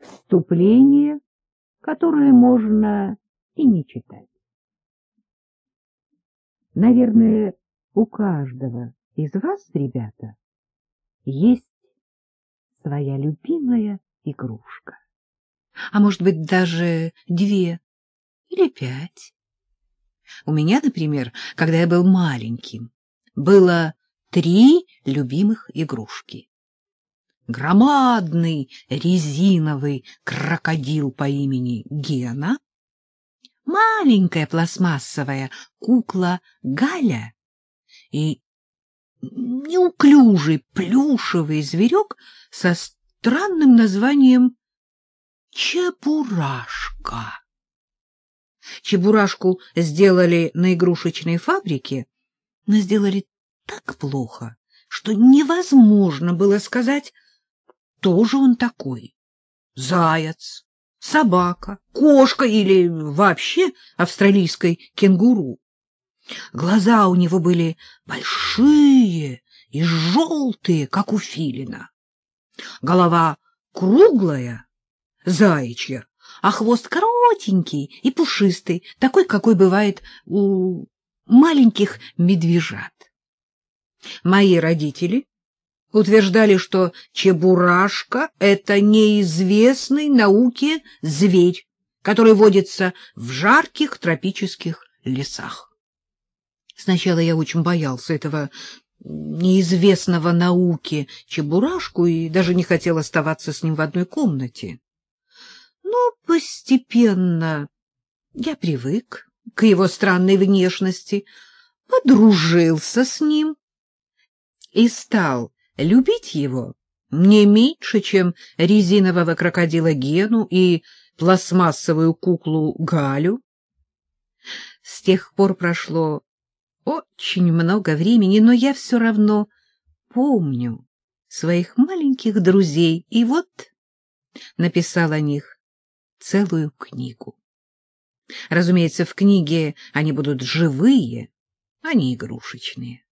вступление, которое можно и не читать. Наверное, у каждого из вас, ребята, есть своя любимая игрушка. А может быть, даже две или пять. У меня, например, когда я был маленьким, было три любимых игрушки. Громадный резиновый крокодил по имени Гена, маленькая пластмассовая кукла Галя и неуклюжий плюшевый зверек со странным названием Чебурашка. Чебурашку сделали на игрушечной фабрике, но сделали так плохо, что невозможно было сказать, кто же он такой. Заяц, собака, кошка или вообще австралийской кенгуру. Глаза у него были большие и желтые, как у филина. Голова круглая, заячья, а хвост коротенький и пушистый, такой, какой бывает у маленьких медвежат. Мои родители утверждали, что чебурашка — это неизвестный науке зверь, который водится в жарких тропических лесах. Сначала я очень боялся этого неизвестного науке чебурашку и даже не хотел оставаться с ним в одной комнате. Но постепенно я привык к его странной внешности, подружился с ним и стал любить его не меньше, чем резинового крокодила Гену и пластмассовую куклу Галю. С тех пор прошло очень много времени, но я все равно помню своих маленьких друзей, и вот написал о них целую книгу. Разумеется, в книге они будут живые, а не игрушечные.